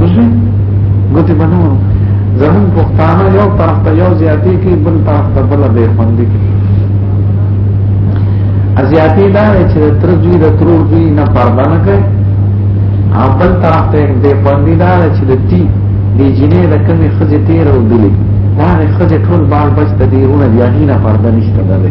وشي ګوتې بنور زمون پښتانه یو طرف ته یو زیاتی کې بل طرف ته بل به خوندې کې ازیاتی دا چې تر دوی د ترور دوی نه پرده نه کوي او بل طرف ته به خوندې دا چې د تی د جنې د کمی خځې تیر او دلی دا خځې ټول بال بچ ته دیونه دی نه پرده نشته ده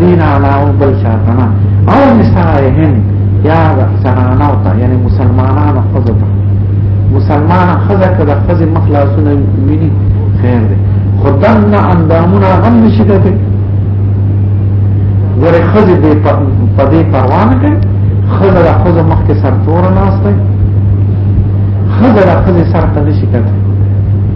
دین علاو بل شاکنا او نسائهم یا زنانو تا یعنی مسلمانان خزو تا مسلمان خزا کده خز مخلاصونه ویني خیر دی خدام نه اندامونه غم نشي کته ګوره خز دې په دې پروا نه کوي خز را خز مخ کې سر تور ناشته خز را خز سر ته نشي کته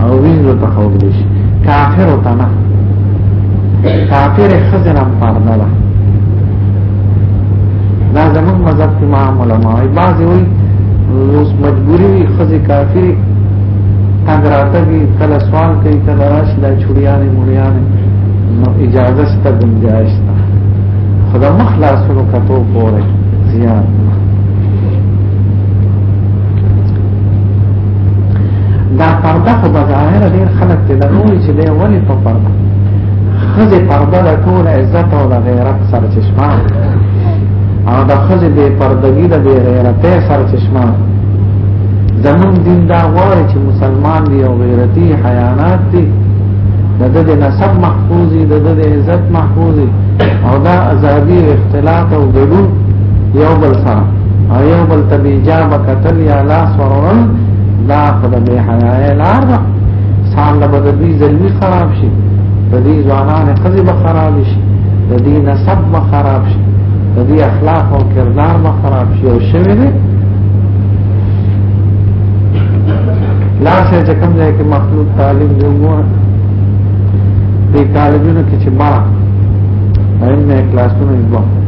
او وینځو ته خو دې شي کافر او تنه کافر خزنه پرده ده دا زموږ مذهب کې ما علماء بعض وي اوس مجبوري وي خزي کافر تنګ راتګي کله سوال کوي کله راش دا چړيانه مړيانه نو اجازه ست گنجائش تا خدا مخلاصونو کتو پوره زیاد دا پرده خو بظاهر ډیر خلک ته دا وایي چې دا ولې په پرده خزه پرده د ټول عزت او د غیرت سرچشمه او د خزه به پردګی د غیرت سرچشمه زمون دین دا غواړي چې مسلمان دی او غیرتی حیانات دی د دې نسب محفوظ دی د دې عزت محفوظ او دا ازادي اختلاط او ګډو یو بل سره او یو بل ته بیجابه قتل یا لاس ورورل دا خود بی حیائی لار دا سان لبا دا دوی ظلمی خراب شي دا دوی زوانان قضی بخراب شي دا دوی نصب بخراب شي دا دوی اخلاق او کردار بخراب شي او شوی دی لاس یې چې کوم ځای کې مخلوط تعلیم دی وګوره دې کالجونو کې چې بارا نیم نه کلاسونه یې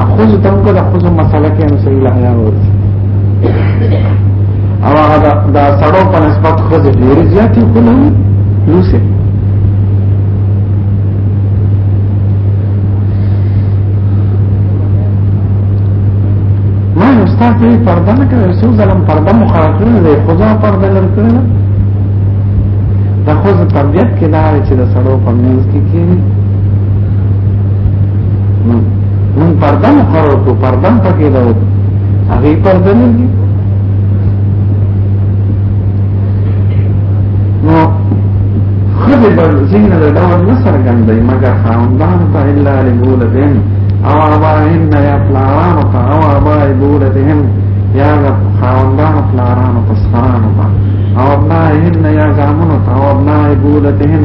اخوز ته کو د خوز مسله کې نو صحیح لهیا ورسي او هغه دا سړو په نسبت خوز ډیر زیات خو نه لوسه ما استاد دې پرده نه کوي څو ځلم پرده مخاله کړې ده خدا پرده لر کړې ده د خوز طبيعت کې دا چې د سړو په منځ کې کې من پرده مقرر کو پرده پکې دا هغه پرده نه دي نو خدای بر زین له ډول نه سرګندای مګر خاوندان ته الا لبولدین او ابائن یا پلاران ته او ابای بولدین یا خاوندان پلاران ته سران ته او ابنائهن یا زامن ته او ابناء بولدین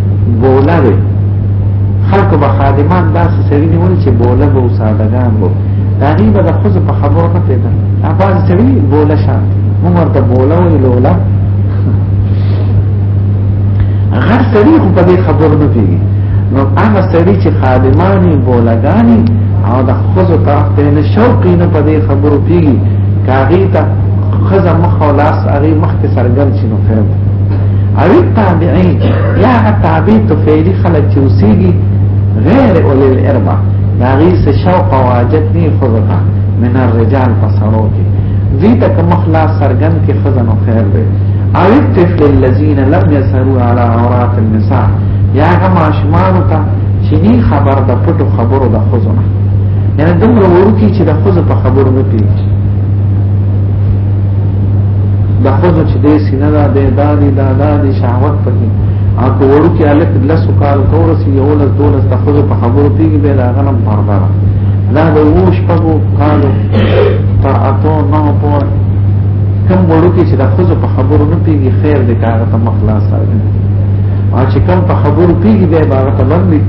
بوله دی خلکو به خادمان داسې سړي نیول چې بوله به سادهګان وو د هغوی به د ښځو په خبرو نه پوهېدل بعضې سړي بوله شان موږ ورته بوله وایي لوله غر سړي خو په دې خبرو نه پوهېږي نو هغه سړي چې خادمانې بولهګانې او د ښځو طرف ته نه شوقي نه په دې خبرو پوهېږي که هغې ته ښځه مخ او لاس هغې مخکې څرګند شي نو خیر او تابعین یا تابع تو فعلی خلق چې اوسېږي غیر اول الاربع دا غي څه شوق او حاجت نه خذتا من الرجال فسرو کې دې ته کوم خلاص سرګن کې خزنو خیر دی او الطفل الذين لم يسروا على عورات النساء یا هغه ماشومان ته چې نه خبر د پټو خبرو د خزنه یعنی دومره ورکی چې د خزو په خبرو نه پیږي د خود چې دې سینه دا دې دا دې دا دا دې شهوت پکې او کو وړو کې الک لاسو کار کور سي یو لس دول د خود په خبرو پیږي به دا غنم پردا دا د ووش په کارو تر اتو نو په کم وړو کې چې د خود په خبرو نه پیږي خیر دې کار ته مخلاص راځي او چې کم په خبرو پیږي به باغ ته باندې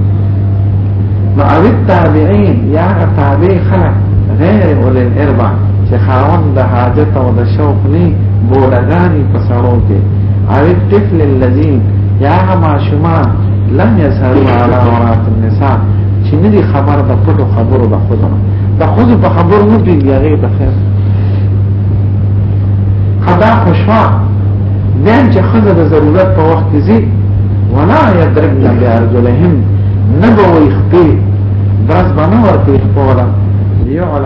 نو اوی تابعین یا تابع خلق غیر اولین اربع چې خاوند د حاجت او د شوق نه بولګانی په سړو کې او طفل الذين یا ما شما لم يسهروا على عورات النساء چې نه دي خبر د پټو خبرو د خودو د خودو په خبرو نه دي هغه په خیر خدا خوشوا دیم چې خزه د ضرورت په وخت کې زی ولا يدربن بارجلهم نبوي خپل درس بنور په خپل یو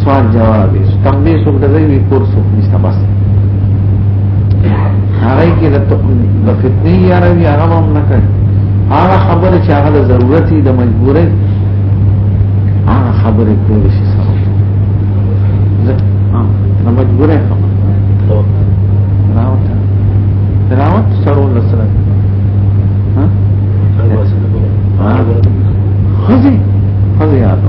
سوال جواب تنبیه څوک د وی کور څوک نشته بس هغه کې د فتنې یاره وی هغه هم نه کوي هغه خبره چې هغه د ضرورت د مجبورې هغه خبره کوي شي سره نه مجبورې خبره راوت راوت سره لسره ها خزي خزي هذا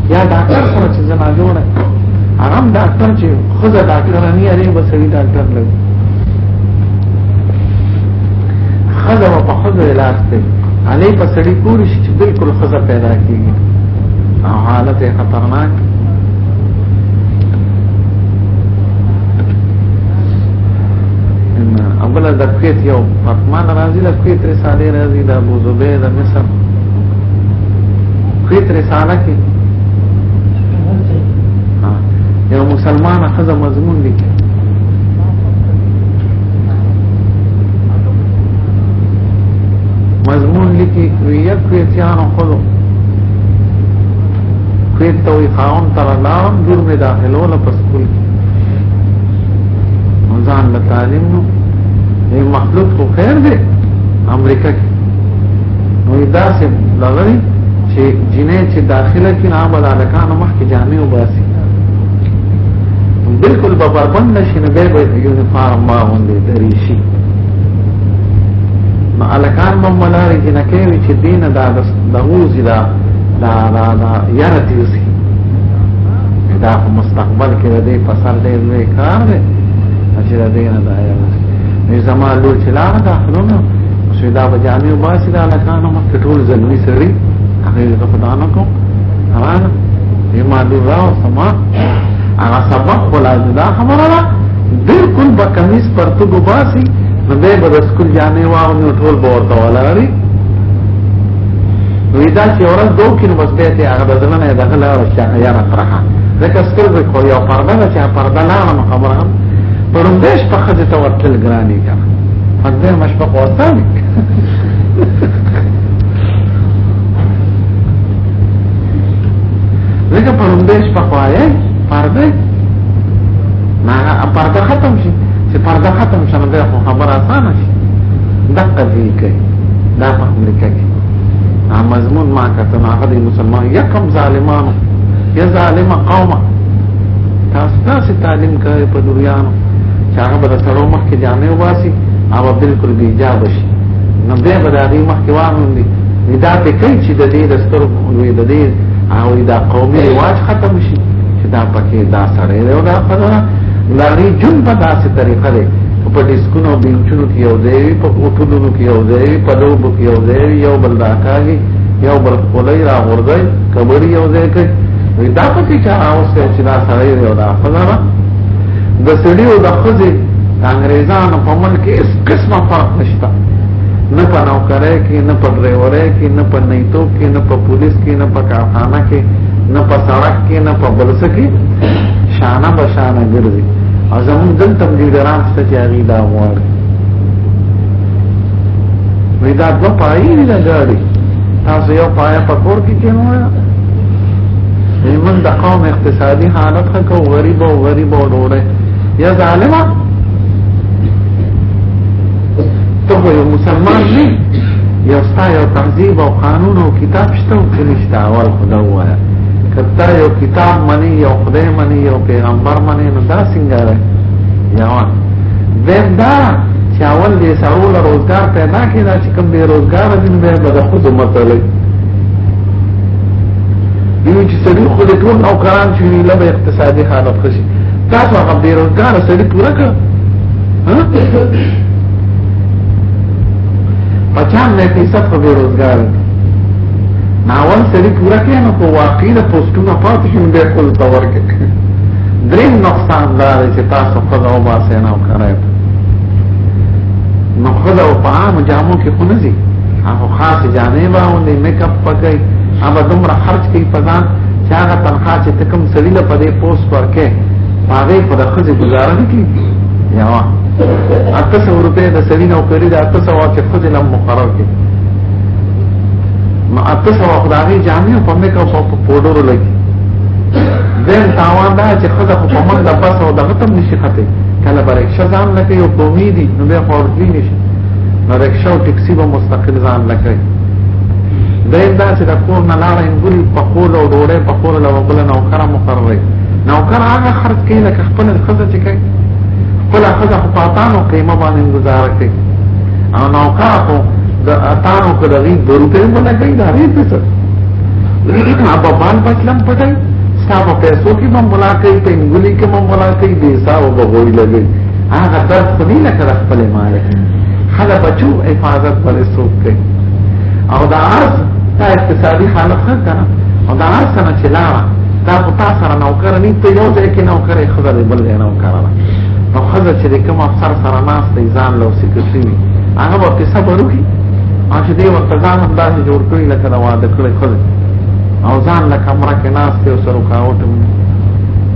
یا ډاکټر سره چې زما جوړه هغه ډاکټر چې خزه ډاکټر نه یې به سړي ډاکټر لګي خزه په خزه علاج دی علي په سړي پوری شي چې بالکل خزه پیدا کیږي او حالت خطرناک اول د کویت یو فرمان راځي د کویت رساله راځي د ابو زبیر د مصر خیت رساله کې یو مسلمان خزه مضمون لیکي مضمون لیکي وی یک ویتیانو خلو کویت ته وی خاون تر لارم دور می داخلو لپس کل کی ځان له تعلیم نو مخلوق خو خیر دی امریکا کې نو دا سه لغوي چې جنې چې داخله کې نه بل الکان مخ کې جامع وباسي بالکل په بربند نشي نه به به یونیفارم ما باندې دري شي نو الکان مم ملاري جنې کوي چې دینه دا د غوزي دا دا دا, دا یاره تیوسي دا په مستقبل کې د دې په سر دې لوی کار دی چې د دې نه دا یاره زما لور چې لاړه دا خلونه چې دا به جامع واسي دا لکانو مخ ټول زلمی سړي هغه د خدانو کو هغه یما دی راو سما هغه سبق ولا دا خبره ده بالکل به کمیس پرتو وباسي نو به به سکول جامع واو نو ټول به ورته ولاري نو دا چې ورځ دوه کې نو بس به ته هغه بدلنه نه دغه لار چې هغه یاره ترخه ځکه ستر به کو یو پرده چې پرده نه خبره هم پرندش په خځه ته ورتل ګراني حقدر مشفق وطن لکه په همدې شپه خوایې پرده نه پرده ختم شي چې پرده ختم شي نو خو خبر اسانه شي دقه دې کوي دا په امریکا کې مضمون ما کته ما غدي مسلمان یا کم ظالمانو یا ظالم قومه تاسو تاسو تعلیم کوي په دنیا چې هغه به د سړو مخ کې جامې وباسي هغه بالکل بې حجاب شي نو بیا به د هغې مخ کې واغوندي دا پې کوي چې د دې د سترګو لوی د دې او دا قومي رواج ختم شي چې دا پکې دا سړی دی او دا ښځه دا غي جون په داسې طریقه دی په ډیسکونو بینچونو کې یو ځای په کوټونو کې یو ځای په لوبو کې یو ځای یو بل راکاږي یو بل خولای را غورځي کبړي یو ځای کوي دا پکې چې اوس چې دا سړی دی او دا ښځه د سړي او د خزي د انګريزانو په ملک کې اس قسمه فرق نشته نه په نوکرۍ کې نه په ډرایورۍ کې نه په نیتو کې نه په پولیس کې نه په کارخانه کې نه په سړک کې نه په بلس کې شانه به شانه ګرځي او زموږ دلته لیډران څه چې هغه دا غواړي وی دا دوه پایې نه غواړي تاسو یو پایه پکور کې کینوه ایمن د قوم اقتصادي حالت ښه کو غریب او غریب او ډوړې یا ظالما ته یو مسلمان نه یو ستا یو تهذیب او قانون او کتاب شته او کې نشته اول خدا وایا کته یو کتاب منی یو خدای منی یو پیغمبر منی نو دا څنګه ده یوان دیم دا چې اول دې سړو له روزګار پیدا کړي چې کوم بے روزګار دي نو به د خود مطلب یو چې سړي خو د ټول او کران چې وی لبه اقتصادي حالت خشي تاسو هغه بیروزګار سړي پورا کړ ها پچان نه فیصد خو بیروزګار ناول سړي پورا کړي نو په واقعي د پوسټونو پاتې شوم به خپل تور کې دریم نقصان دا دی چې تاسو خو دا وباسئ نه وکړئ نو خو دا په عام جامو کې خو نه ځي هغه خاص جامې باندې میک اپ پکې هغه دومره خرج کوي په ځان چې هغه تنخوا چې ته کوم سړي له پدې پوس ورکې هغه په د خځې گزاره نه کوي یا اته سو روپې د سړي نو کړی دا اته سو چې خځې لم مقرر کړي ما اته سو خدای جامع په میک اپ په پودرو لګي دین تاوان دا چې خځه په پمن د پس او د غتم نشي خته کله بر رکشا ځان لکه یو قومي دي نو به خورځي نشي نو رکشا او ټکسي به مستقل ځان لکه دین دا چې د کور نه لاړه انګل په خول او ډوړې په خول له وبل نه وکړه مقرره نو کار هغه خرج کړي لکه خپل خزه چې کوي خپل خزه په پاتانو قیمه باندې گزاره کوي او نو کار خو د اتانو کې د غي دروته باندې کوي دا ری څه لیکن اب بان بچلم پټای ستا په پیسو کې مم ملاقات کوي په انګلی کې مم ملاقات کوي دې ساو بغوي لګي هغه درد خو نه لکه خپل مالک هغه بچو حفاظت پر څوک کوي او دا عرض دا اقتصادي حالت ښه کنه او دا عرض نه چلاوه دا خو تاسو سره نوکر نه ته یو ځای کې نوکر یې خزر بل ځای نوکر را نو خزر چې کوم افسر سره ناس ته ځان لو سکرټري وي هغه به کیسه وروي او چې دې ورته ځان هم داسې جوړ کړی لکه دا واده کړی خزر او ځان له کمره کې ناس ته سره کاوټم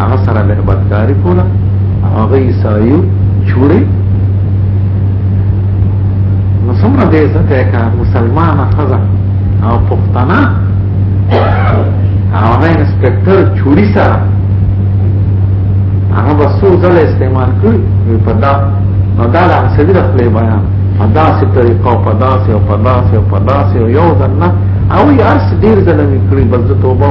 هغه سره به بدکاری کوله هغه عیسایو چوری نو څومره دې زته کا مسلمان خزه او پښتنه هغه انسپکټر چوری سره هغه به څو ځله استعمال کړي په دا نو دا د سړي د خپل بیان په داسې طریقه او په داسې او په داسې او په داسې او یو ځل نه او یې هر څه ډېر ځله مې کړي بس زه توبه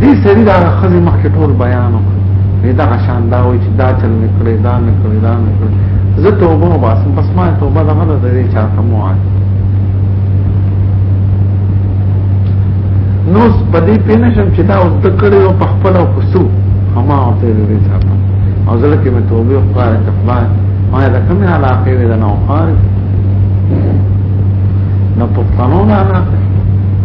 دې سړي دا خزي مخ کې ټول بیان وکړ دا غشان دا وای چې دا چل نکړي دا نکړي دا نکړي زه توبه وباسم بس ما توبه دا غره دې چا ته مو آی نو په دې پینه شم چې دا د کړي او په خپل او کوسو هما او ته دې چا ته او زه لکه مې توبه وکړه ته خدای ما دا کوم علاقه دې نه وخارج نو په قانون علاقه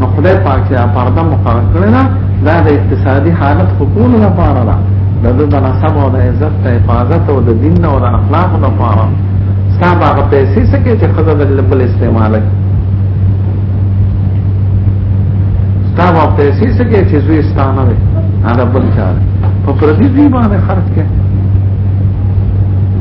نو خدای پاک چې پرده مقرر کړی ده دا د اقتصادي حالت حقوق لپاره ده د دې د نسب او د عزت د حفاظت او د دین او د اخلاق لپاره صاحب هغه پیسې سکه چې خدای د بل استعمال کوي صاحب هغه پیسې سکه چې زوی ستانه وي هغه بل چاره په پردي دی باندې خرج کړي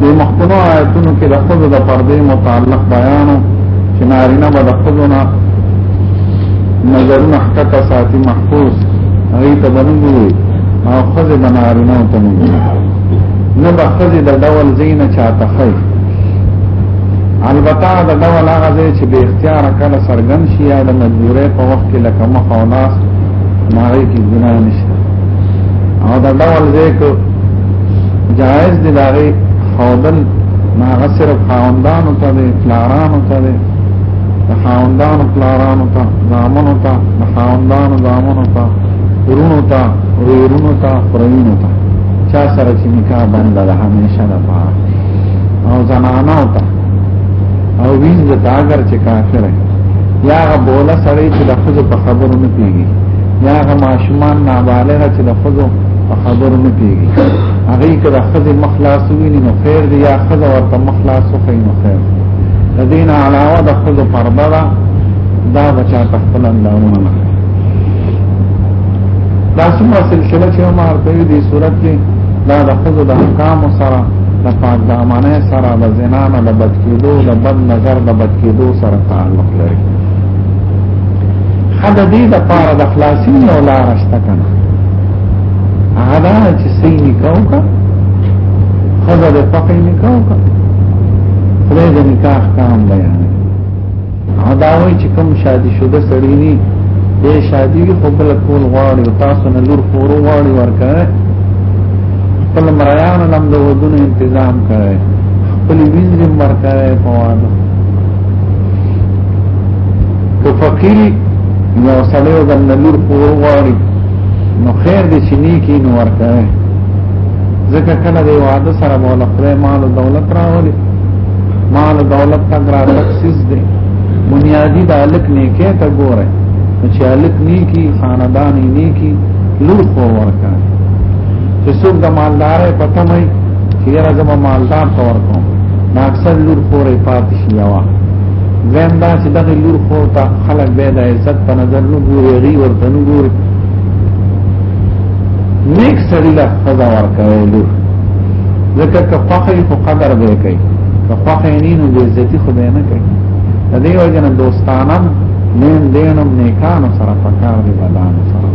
د مخکنو آیتونو کې د خود د پردې متعلق بیانو چې نارینه به د خودونه نظرونه حقیقت ساتي محفوظ هغه ته بنوي او خود د نارینه ته نه نه به خود د ډول زینه چاته خي البته د ډول هغه ځای چې به اختیار کړه سرګن شي یا د مجبورې په وخت کې لکه مخ او لاس ناری کې ګناه نشته او د ډول ځای جائز دی داغی خودل ناغه صرف خاوندانو ته دی پلارانو ته دی د خاوندانو پلارانو ته زامنو ته د خاوندانو زامنو ته ورونو ته ورونو ته پرینو ته چا سره چې نکاح بنده ده همیشه ده پاره او زنانو ته او وینځ ته اگر چې کافر یا هغه بوله سړی چې د خزو په خبرو نه پیږي یا هغه ماشومان نابالغ چې د خزو په خبرو نه پیږي هغه کله خزه مخلاص ویني نو خیر دی یا خزه ورته مخلاص وکړي نو خیر لدينا علاوه د خزه پرده دا دا بچا تخپل اندامونه نه دا څومره سلسله چې ما ورته دي صورت کې دا د خزه د احکام سره د پاک د امانه سره د زنا نه د بچ کېدو د بد نظر د بچ کېدو سره تعلق لري حدا دې د پاره د خلاصین یو لار شته کنه هغه دا چې سې نکاو کا خدا دې پخې نکاو کا خدای دې نکاح کام بیان دا وایي چې کوم شادي شوه سړی نه دې شادي وي خو بل کول غواړي تاسو نه لور خورو غواړي ورکه خپل مریان لم د ودونو تنظیم کړي خپل وینځم ورکه په واده که فقیری یو سړی او بل نور پور غواړي نو خیر دې چې نیکی نو ورکوي ځکه کله دی واده سره مولا خدای مال او دولت راولي مال او دولت ته ګرا تخصیص دی بنیادی د الک نیکه ته ګوره چې الک نیکی خاندان نیکی لور خو ورکا چې څوک د مالدار په تمه چې راځم مالدار تور کوم دا اکثر لور خورې پاتې شي یوه دویم دا چې دغه لور خو ته خلک به د عزت په نظر نه ګوري غي ورته نه ګوري نیک سړی له خدا ورکوي لور ځکه که خوخه په قدر به کوي که خوخه نه نو د عزت خو به نه کوي د دې وجه نه دوستانم نیم دینم نیکانو سره پکار دی بدانو سره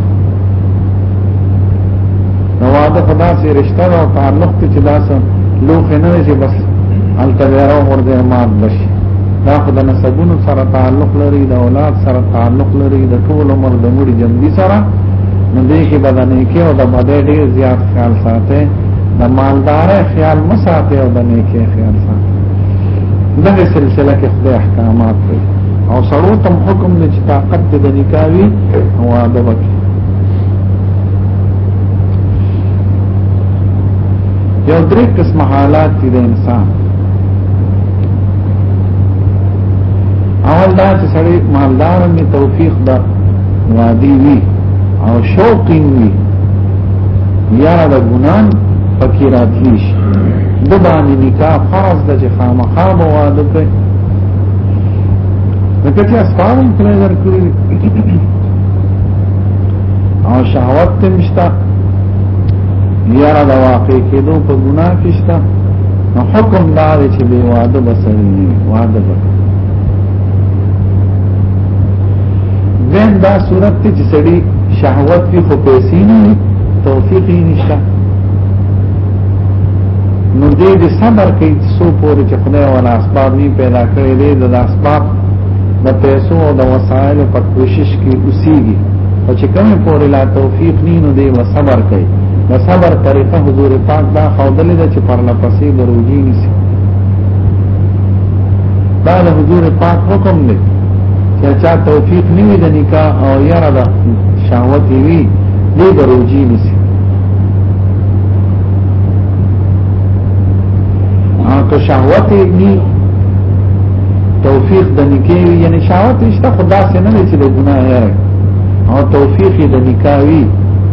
نو واده خدا سي رشتہ او تعلق چې داسه لوخ نه شي بس التبیرو ورده مات بشي دا خو د نسبونو سره تعلق لري د اولاد سره تعلق لري د ټول عمر د مړي جنبي سره نو دې کې بدنې کې او د بدې ډېر زیات خیال ساته د مالدار خیال مساته او د نیکه خیال ساته دغه سلسله کې خدای احکامات دی او سړو تم حکم دی چې طاقت دې د نکاوي او ادب کې یو درې قسم حالات دي د انسان اول دا چې سړی مالدار می توفیق دا وادي وی او شوق وی یا د ګنان پکې راتلی شي د باندې نکاح فرض د چې خامخا مواده کوي لکه چې اسباب یې کړی درکړي او شهوت تمشتا یا د واقع کېدو په ګناه کې شته نو حکم دا دی چې به واده بسره نه واده به وین دا صورت ته چې سړی شهوت کې خو پیسې نه توفیق یې نشته نو دې دې صبر کوي څو پورې چې خدای ولا اسباب نه پیدا کړې دې د اسباب د پیسو او د وسایلو په کوشش کې اوسېږي او چې کومه پورې لا توفیق نه نو دې و صبر کوي د صبر طریقه حضور پاک دا خودلې ده چې پر لپسې د روزي نسی دا د حضور پاک حکم دی چې چا توفیق نیوي د نکاح او یاره د شهوت وی دی د روزي نسی که شهوت نی توفیق د نکاح یعنی شهوت نشته خدا سره نه چې د ګناه یاره او توفیق د نکاح وی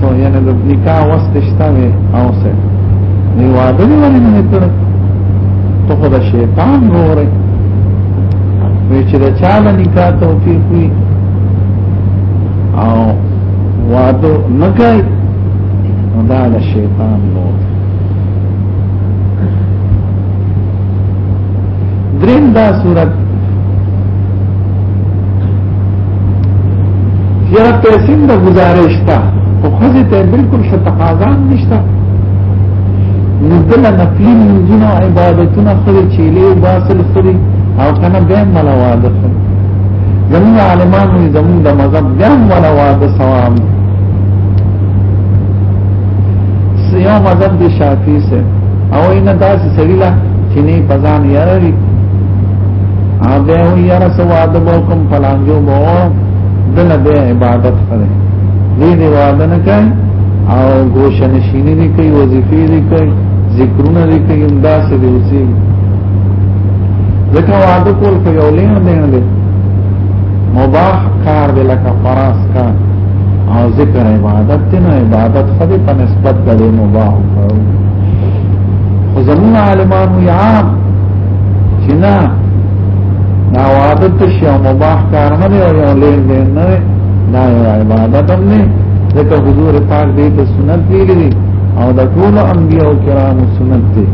تو یعنی د نکاح وسط شته او سه نو واده دی ولې نه کړ ته خو د شیطان وره وی چې د چاله نکاح توفیق وي او واده نه کوي دا د شیطان وره دریم دا صورت یا پیسې د گزارش تا او خزه ته بالکل شو تقاضا نشته نزل نفلی منځونه عبادتونه خوري چيلي باسل خوري او کنه به ملواد خوري زمون عالمان وي زمون د مذهب به ملواد ثواب سیو مذهب د شافعي سره او اینه داسې سړي لا چې نه پزان یاري به وي یاره سوا د کوم پلانګو مو دل به عبادت کړي دې دې وعده نه کوي او ګوشه نشینی دې کوي وظیفې دې کوي ذکرونه دې کوي انداز دې وسی ځکه وعده کول په یو لین نه نه مباح کار دې لکه فراس کار او ذکر عبادت دې نه عبادت خو په نسبت د مباح کړو زمون عالمانو یا چې نه دا واده ته شي او مباح کار نه دی او یو لین دین نه دی دا یو عبادت هم نه ځکه حضور پاک دې ته سنت ویلي او د ټول انبیو کرام سنت دی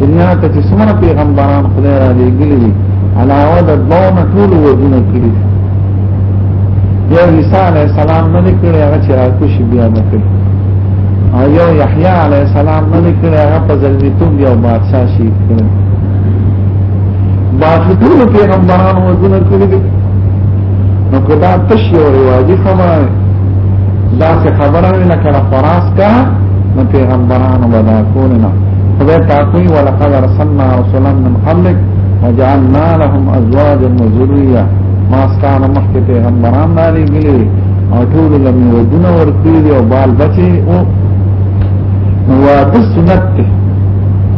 دنیا ته چې څومره پیغمبران خدای را لېږلي دي علاوه د دوه نه ټول ودونه کړي یو عیسی علی السلام نه کړی هغه چې راکوشي بیا نه کړی او یو یحیی علی السلام نه کړی هغه په ځلمیتوب یو بادشاہ شي کړی باقی ټول پیغمبرانو وزن کړی دي نو کدا تش یو رواجی خبره دا څه خبره نه کړه فراس کا نو پیغمبرانو ودا کول نه خدای تاکوی ولقد رسلنا رسلا من قبلك وجعلنا لهم ازواجا وذريه ما استانه مخکې پیغمبران نه لګلي او ټول لمن ودونه ورکړي او بال بچي او نو د سنت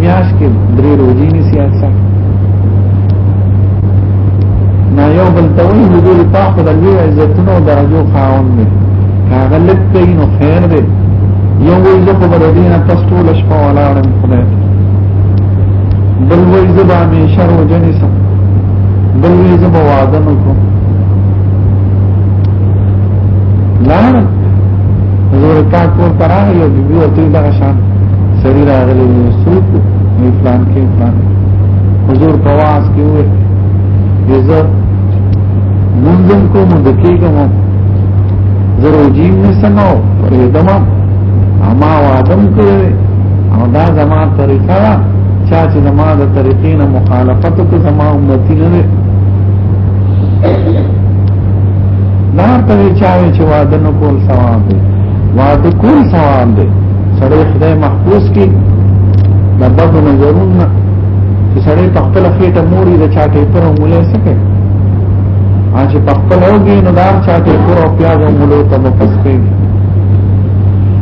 میاش کې درې روزي نه سیاسه نا یو بل توي حضور پاک د لوی عزتونو او درجو خاون دی هغه لکه نو خیر دی یو وی زه په بردینه تاسو له شپه ولاړم خدای بل وی زه به همیشه روزنی سم بل وی زه به وعده نکوم لاړ حضور پاک ورته راغی او بیبي ورته دغه شان سړي راغلي وي څوک وي پلان کې پلان حضور پواز کې وي یزه منځم کوم د کېګم زرو جیم نه سمو پرې دما اما وادم کوي او دا زما طریقه ده چا چې زما د طریقې نه مخالفت کوي زما امتی نه ده دا ته چا چې وعده نه کول ثواب دی وعده کول ثواب دی سړی خدای محفوظ کی د بدو نظرونه چې سړی په خپل خېټه موري د چاټې پر مولې سکه اج په خپل اوږي نو دار چاټې پر او پیاز مولو ته مفسکه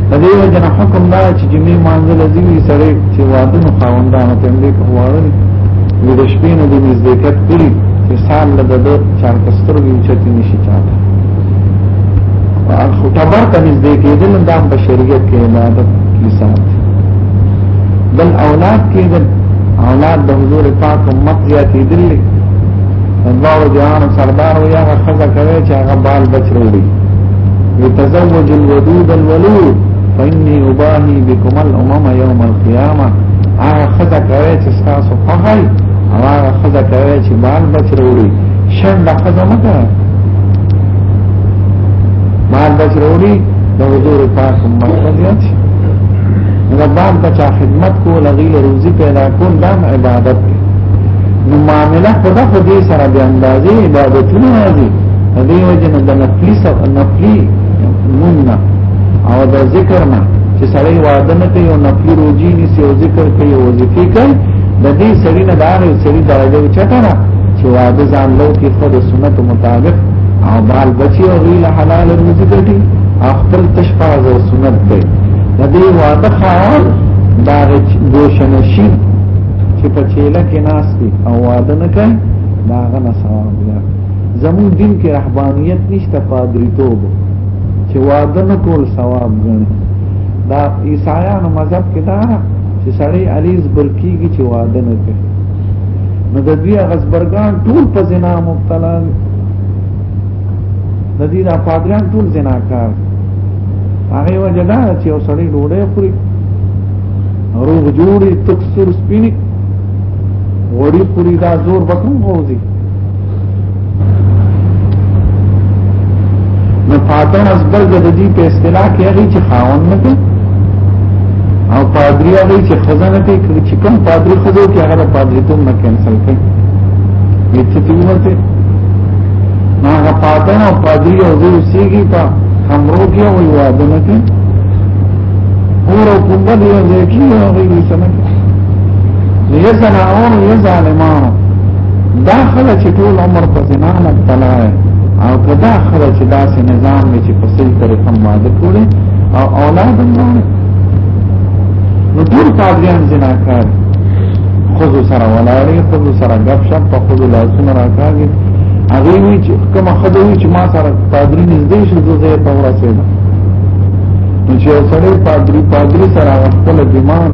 د دې وجه نه حکم دا چې جمعې مانځل ځوی سړی چې واده نو خاوندانو ته دې کوړل د شپې نو د نزدېکت کړی چې سال له د چارکستر وینچتی نشي چاته خو تبر ته نږدې کېدل دا په شریعت کې عبادت لسان بل اولاد کېدل اولاد د حضور پاک امت زیاتې دل الله جهان سردار ویا خزه کوي چې هغه بال بچ وروړي يتزوج الودود الولود فإني أباهي بكم الأمم يوم القيامة هغه خزه کوي چې تاسو خوښي هغه خزه کوي چې بال بچ وروړي شر لا قضا مکا مال بچ روڑی دا حضور پاک امت رضیت ربان بچا خدمت کو لغیل روزی پیدا کول دام عبادت دی نو معاملہ خدا خودی سره بی اندازی عبادتونه راځي دې وجه نه د نفلی سره نفلی مونږ او د ذکر نه چې سړی وعده نه کوي او نفلی روزي نیسي او ذکر کوي او وظیفه کوي د دې سړي نه دا یو سړي درجه چټه نه چې واده ځان لو کې خود سنت مطابق او بال بچي او غیل حلال روزي ګټي خپل تشفاز او سنت دی د دې واده خاون دا ګوشنشي چې په چيله کې ناس دي او واده نه کوي دا غنه ثواب دی زمون دین کې رهبانيت نشته پادری توب چې واده نه کول ثواب ګڼي دا عیسایانو مذهب کې دا چې سړی علي زبر کیږي چې واده نه کوي نو د دوی غزبرګان ټول په زنا مبتلا دي د دې د پادریان ټول زناکار هغه وجه دا چې یو سړی ډوډۍ خوري روغ جوړي تکسور سپینی وړي خوري دا زور بکم غوځي نو پاتون از برګ د دې په اصطلاح کې هغه چې خاون نه دی او پادری هغه چې خزانه ته کوي چې کوم پادری خزو کې هغه پادری ته نه کینسل کوي یې چې تیمه ته نو هغه پاتون او پادری او زوی سیږي په همرو کې او واده نه کوي اور او کومه دی چې هغه یې سمه نه یې زناور یې ظالمانو دا خلک چې ټول عمر په زنا مبتلا او کدا خلک چې داسې نظام دی چې په صحیح طریقه ماده کړي او اولاد هم نه نو ټول پادریان زناکار خود سره ولاړې خود سره غب شپ په خود لاسونه راکاږي هغه وی چې کوم خدای چې ما سره پادری نږدې شو زه ته ورسېدم نو چې سره پادری پادری سره خپل جماعت